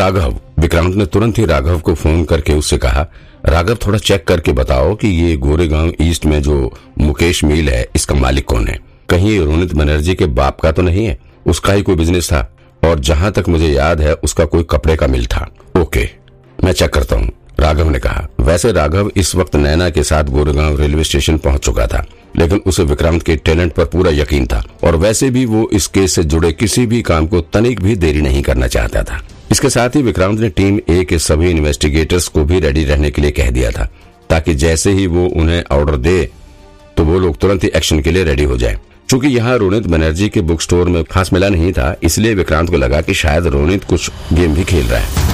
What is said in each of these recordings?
राघव, विक्रांत ने तुरंत ही राघव को फ़ोन करके उससे कहा, राघव थोड़ा चेक करके बताओ कि ये गोरेगांव ईस्ट में जो मुकेश मील है, इसका मालिक कौन है? कहीं रोनित बनर्जी के बाप का तो नहीं है? उसका ही कोई बिज़नेस था? और जहाँ तक मुझे याद है, उसका कोई कपड़े का मिल था। ओके, मैं चेक करता हूँ, राघव ने कहा। वैसे राघव इस वक्त नैना के साथ गोरेगांव रेलवे स्टेशन पहुँच चुका था, लेकिन उसे विक्रांत के टैलेंट पर पूरा यकीन था। और वैसे भी वो इस केस से जुड़े किसी भी काम को तनिक भी देरी नहीं करना चाहता था। इसके साथ ही विक्रांत ने टीम ए के सभी इन्वेस्टिगेटर्स को भी रेडी रहने के लिए कह दिया था, ताकि जैसे ही वो उन्हें ऑर्डर दे तो वो लोग तुरंत ही एक्शन के लिए रेडी हो जाए। चूँकि यहाँ रोनित बनर्जी के बुक स्टोर में खास मिला नहीं था, इसलिए विक्रांत को लगा कि शायद रोनित कुछ गेम भी खेल रहा है।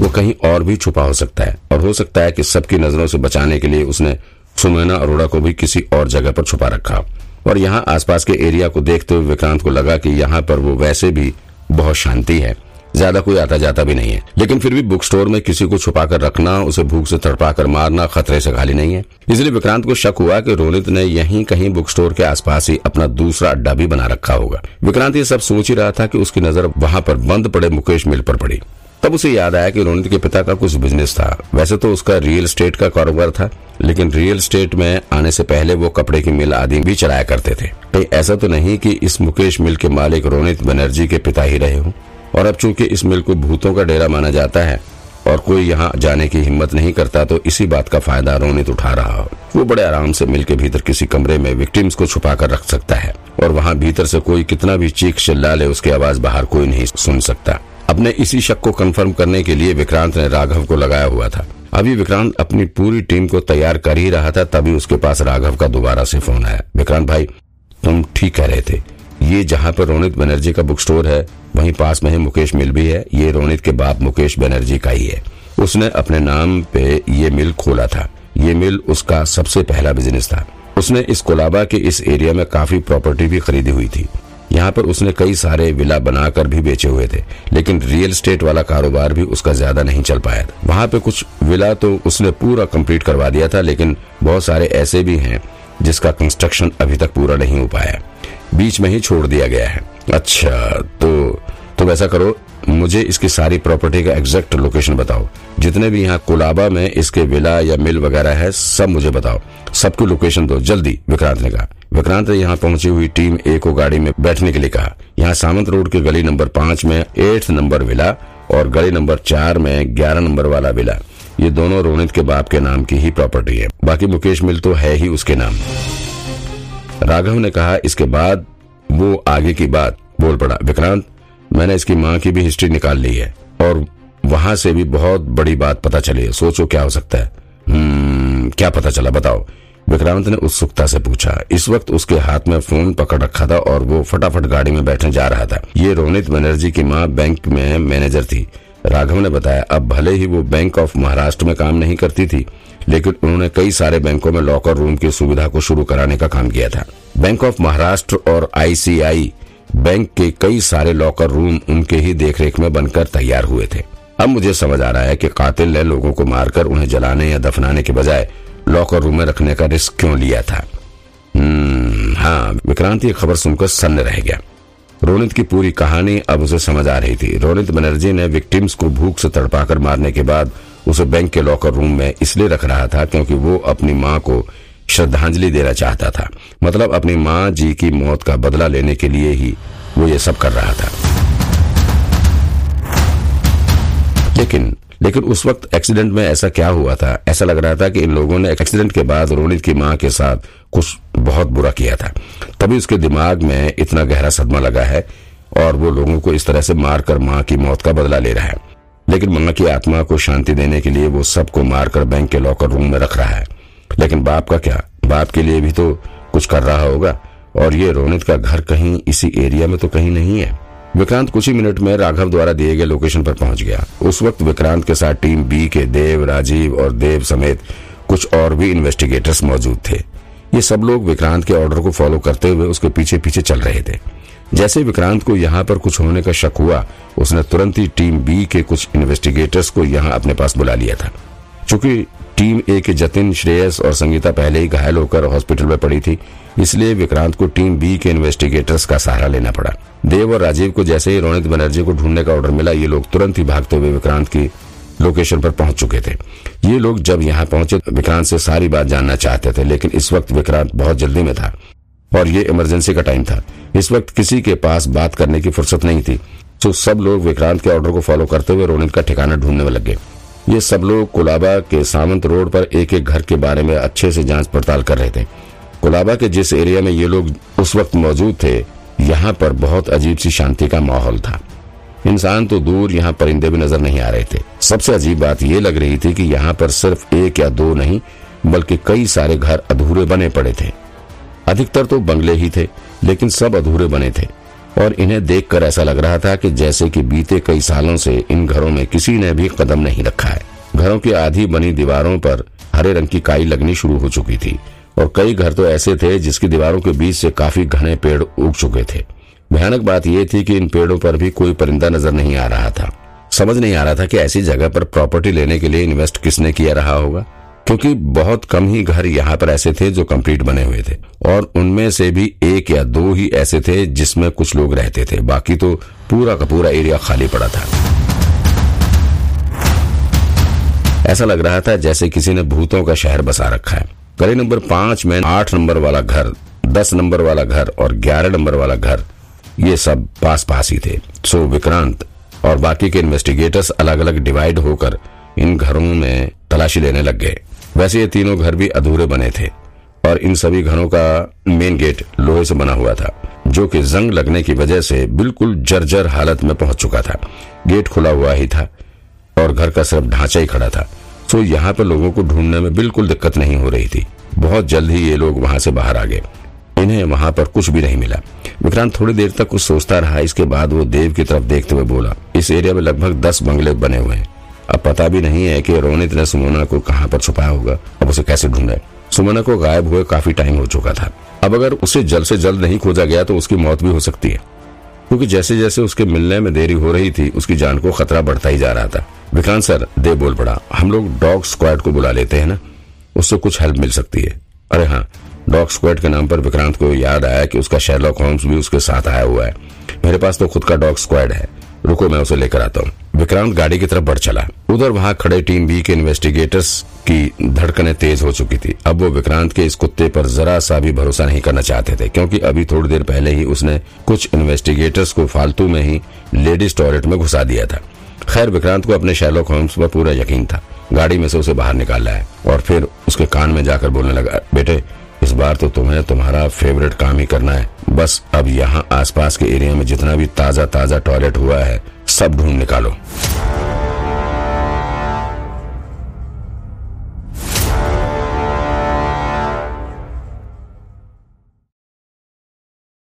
वो कहीं और भी छुपा हो सकता है, और हो सकता है कि सबकी नज़रों से बचाने के लिए उसने सुनैना अरोड़ा को भी किसी और जगह पर छुपा रखा और यहाँ आसपास के एरिया को देखते हुए विक्रांत को लगा कि यहाँ पर वो वैसे भी बहुत शांति है। ज़्यादा कोई आता जाता भी नहीं है। लेकिन फिर भी बुक स्टोर में किसी को छुपा कर रखना, उसे भूख से तड़पा कर मारना खतरे से खाली नहीं है। इसलिए विक्रांत को शक हुआ कि रोनित ने यहीं कहीं बुक स्टोर के आसपास ही अपना दूसरा अड्डा भी बना रखा होगा। विक्रांत ये सब सोच ही रहा था कि उसकी नज़र वहाँ पर बंद पड़े मुकेश मिल पर पड़ी। तब उसे याद आया कि रोनित के पिता का कुछ बिज़नेस था। वैसे तो उसका रियल स्टेट का कारोबार था, लेकिन रियल स्टेट में आने से पहले वो कपड़े की मिल आदि भी चलाया करते थे। कहीं ऐसा तो नहीं कि इस मुकेश मिल के मालिक रोनित बनर्जी के पिता ही रहे हो। और अब चूँकि इस मिल को भूतों का डेरा माना जाता है, और कोई यहाँ जाने की हिम्मत नहीं करता तो इसी बात का फ़ायदा रोनित उठा रहा हो। वो बड़े आराम से मिल के भीतर किसी कमरे में विक्टिम्स को छुपा कर रख सकता है, और वहाँ भीतर से कोई कितना भी चीख चिल्ला ले, उसकी आवाज़ बाहर कोई नहीं सुन सकता। अपने इसी शक को कंफर्म करने के लिए विक्रांत ने राघव को लगाया हुआ था। अभी विक्रांत अपनी पूरी टीम को तैयार कर ही रहा था, तभी उसके पास राघव का दोबारा से फ़ोन आया। विक्रांत भाई, तुम ठीक कह रहे थे। ये जहाँ पर रोनित बनर्जी का बुक स्टोर है, वहीं पास में ही मुकेश मिल भी है। ये रोनित के बाप मुकेश बनर्जी का ही है। उसने अपने नाम पे ये मिल खोला था। ये मिल उसका सबसे पहला बिज़नेस था। उसने इस कोलाबा के इस एरिया में काफ़ी प्रॉपर्टी भी खरीदी हुई थी। यहाँ पर उसने कई सारे विला बनाकर भी बेचे हुए थे, लेकिन रियल स्टेट वाला कारोबार भी उसका ज़्यादा नहीं चल पाया। था वहाँ पे कुछ विला तो उसने पूरा कंप्लीट करवा दिया था, लेकिन बहुत सारे ऐसे भी हैं जिसका कंस्ट्रक्शन अभी तक पूरा नहीं हो पाया। बीच में ही छोड़ दिया गया है। अच्छा तो तो ऐसा करो, मुझे इसकी सारी प्रॉपर्टी का एग्जैक्ट लोकेशन बताओ। जितने भी यहाँ कोलाबा में इसके विला या मिल वगैरह है, सब मुझे बताओ। सबकी लोकेशन दो, जल्दी, विक्रांत ने कहा। विक्रांत ने यहाँ पहुँची हुई टीम ए को गाड़ी में बैठने के लिए कहा। यहाँ सामंत रोड के गली नंबर पाँच में एट्थ नंबर विला और गली नंबर चार में ग्यारह नंबर वाला विला। ये दोनों रोनित के बाप के नाम की ही प्रॉपर्टी है। बाकी मुकेश मिल तो है ही उसके नाम। राघव ने कहा इसके बाद वो आगे की बात बोल पड़ा। विक्रांत मैंने इसकी माँ की भी हिस्ट्री निकाल ली है और वहाँ से भी बहुत बड़ी बात पता चली है। सोचो क्या हो सकता है। हम्म, क्या पता चला बताओ। विक्रांत ने उत्सुकता से पूछा। इस वक्त उसके हाथ में फ़ोन पकड़ रखा था और वो फटाफट गाड़ी में बैठने जा रहा था। ये रोनित बनर्जी की माँ बैंक में मैनेजर थी। राघव ने बताया, अब भले ही वो बैंक ऑफ़ महाराष्ट्र में काम नहीं करती थी, लेकिन उन्होंने कई सारे बैंकों में लॉकर रूम की सुविधा को शुरू कराने का काम किया था। बैंक ऑफ़ महाराष्ट्र और आईसीआई बैंक के कई सारे लॉकर रूम उनके ही देखरेख में बनकर तैयार हुए थे। अब मुझे समझ आ रहा है कि कातिल ने लोगों को मारकर उन्हें जलाने या दफनाने के बजाय लॉकर रूम में रखने का रिस्क क्यों लिया था? हम्म, हाँ विक्रांत ये खबर सुनकर सन्न रह गया। रोनित की पूरी कहानी अब उसे समझ आ रही थी। रोनित बनर्जी ने विक्टिम्स को भूख से तड़पाकर मारने के बाद उसे बैंक के लॉकर रूम में इसलिए रख रहा था क्योंकि वो अपनी माँ को श्रद्धांजलि देना चाहता था। मतलब अपनी माँ जी की मौत का बदला लेने के लिए ही वो ये सब कर रहा था। लेकिन लेकिन उस वक्त एक्सीडेंट में ऐसा क्या हुआ था? ऐसा लग रहा था कि इन लोगों ने एक्सीडेंट के बाद रोनित की माँ के साथ कुछ बहुत बुरा किया था। तभी उसके दिमाग में इतना गहरा सदमा लगा है और वो लोगों को इस तरह से मारकर माँ की मौत का बदला ले रहा है। लेकिन माँ की आत्मा को शांति देने के लिए वो सबको मारकर बैंक के लॉकर रूम में रख रहा है। लेकिन बाप का क्या? बाप के लिए भी तो कुछ कर रहा होगा। और ये रोनित का घर कहीं इसी एरिया में तो कहीं नहीं है। विक्रांत कुछ ही मिनट में राघव द्वारा दिए गए लोकेशन पर पहुँच गया। उस वक्त विक्रांत के साथ टीम बी के देव, राजीव और देव समेत कुछ और भी इन्वेस्टिगेटर्स मौजूद थे। ये सब लोग विक्रांत के ऑर्डर को फॉलो करते हुए उसके पीछे पीछे चल रहे थे। जैसे विक्रांत को यहाँ पर कुछ होने का शक हुआ, उसने तुरंत ही टीम बी के कुछ इन्वेस्टिगेटर्स को यहाँ अपने पास बुला लिया था। चूँकि टीम ए के जतिन श्रेयस और संगीता पहले ही घायल होकर हॉस्पिटल में पड़ी थी, इसलिए विक्रांत को टीम बी के इन्वेस्टिगेटर्स का सहारा लेना पड़ा। देव और राजीव को जैसे ही रोनित बनर्जी को ढूँढने का ऑर्डर मिला, ये लोग तुरंत ही भागते हुए विक्रांत की लोकेशन पर पहुँच चुके थे। ये लोग जब यहाँ पहुँचे, विक्रांत से सारी बात जानना चाहते थे, लेकिन इस वक्त विक्रांत बहुत जल्दी में था और ये इमरजेंसी का टाइम था। इस वक्त किसी के पास बात करने की फुर्सत नहीं थी तो सब लोग विक्रांत के ऑर्डर को फॉलो करते हुए रोनित का ठिकाना ढूँढने में लगे ये सब लोग कोलाबा के सामंत रोड पर एक एक घर के बारे में अच्छे से जाँच पड़ताल कर रहे थे। कोलाबा के जिस एरिया में ये लोग उस वक्त मौजूद थे, यहाँ पर बहुत अजीब सी शांति का माहौल था। इंसान तो दूर यहाँ परिंदे भी नज़र नहीं आ रहे थे। सबसे अजीब बात यह लग रही थी कि यहाँ पर सिर्फ़ एक या दो नहीं, बल्कि कई सारे घर अधूरे बने पड़े थे। अधिकतर तो बंगले ही थे, लेकिन सब अधूरे बने थे। और इन्हें देखकर ऐसा लग रहा था कि जैसे कि बीते कई सालों से इन घरों में किसी ने भी कदम नहीं रखा है। घरों की आधी बनी दीवारों पर हरे रंग की काई लगनी शुरू हो चुकी थी, और कई घर तो ऐसे थे जिसकी दीवारों के बीच से काफ़ी घने पेड़ उग चुके थे। भयानक बात यह थी कि इन पेड़ों पर भी कोई परिंदा नज़र नहीं आ रहा था। समझ नहीं आ रहा था कि ऐसी जगह पर प्रॉपर्टी लेने के लिए इन्वेस्ट किसने किया रहा होगा। क्योंकि बहुत कम ही घर यहाँ पर ऐसे थे जो कंप्लीट बने हुए थे। और उनमें से भी एक या दो ही ऐसे थे जिसमें कुछ लोग रहते थे। बाकी तो पूरा का पूरा एरिया खाली पड़ा था। ऐसा लग रहा था जैसे किसी ने भूतों का शहर बसा रखा है। गली नंबर पाँच में आठ नंबर वाला घर, दस नंबर वाला घर और ग्यारह नंबर वाला घर, ये सब पास पास ही थे। सो विक्रांत और बाकी के इन्वेस्टिगेटर्स अलग अलग डिवाइड होकर इन घरों में तलाशी लेने लग गए। वैसे ये तीनों घर भी अधूरे बने थे और इन सभी घरों का मेन गेट लोहे से बना हुआ था, जो कि जंग लगने की वजह से बिल्कुल जर्जर हालत में पहुँच चुका था। गेट खुला हुआ ही था और घर का सिर्फ़ ढांचा ही खड़ा था। सो यहाँ पर लोगों को ढूँढने में बिल्कुल दिक्कत नहीं हो रही थी। बहुत जल्द ही ये लोग वहाँ से बाहर आ गए। इन्हें वहाँ पर कुछ भी नहीं मिला। विक्रांत थोड़ी देर तक कुछ सोचता रहा, इसके बाद वो देव की तरफ़ देखते हुए बोला, इस एरिया में लगभग दस बंगले बने हुए हैं। अब पता भी नहीं है कि रोनित ने सुमोना को कहाँ पर छुपाया होगा। अब उसे कैसे ढूंढे? सुमोना को गायब हुए काफ़ी टाइम हो चुका था। अब अगर उसे जल्द से जल्द नहीं खोजा गया तो उसकी मौत भी हो सकती है। क्योंकि जैसे जैसे उसके मिलने में देरी हो रही थी, उसकी जान को खतरा बढ़ता ही जा रहा था। विक्रांत सर, दे बोल पड़ा, हम लोग डॉग स्क्वाड को बुला लेते हैं ना? उससे कुछ हेल्प मिल सकती है। अरे हाँ डॉग स्क्वाड के नाम पर विक्रांत को याद आया कि उसका शेरलॉक होम्स भी उसके साथ आया हुआ है। मेरे पास तो खुद का डॉग स्क्वाड है। रुको मैं उसे लेकर आता हूँ। विक्रांत गाड़ी की तरफ़ बढ़ चला। उधर वहाँ खड़े टीम बी के इन्वेस्टिगेटर्स की धड़कनें तेज हो चुकी थी। अब वो विक्रांत के इस कुत्ते पर जरा सा भी भरोसा नहीं करना चाहते थे, क्योंकि अभी थोड़ी देर पहले ही उसने कुछ इन्वेस्टिगेटर्स को फालतू में ही लेडीज़ टॉयलेट में घुसा दिया था। खैर, विक्रांत को अपने शैलोक होम्स पर पूरा यकीन था। गाड़ी में से उसे बाहर निकाला है और फिर उसके कान में जाकर बोलने लगा, बेटे इस बार तो तुम्हें तुम्हारा फेवरेट काम ही करना है। बस अब यहाँ आसपास के एरिया में जितना भी ताज़ा ताज़ा टॉयलेट हुआ है, सब ढूंढ निकालो।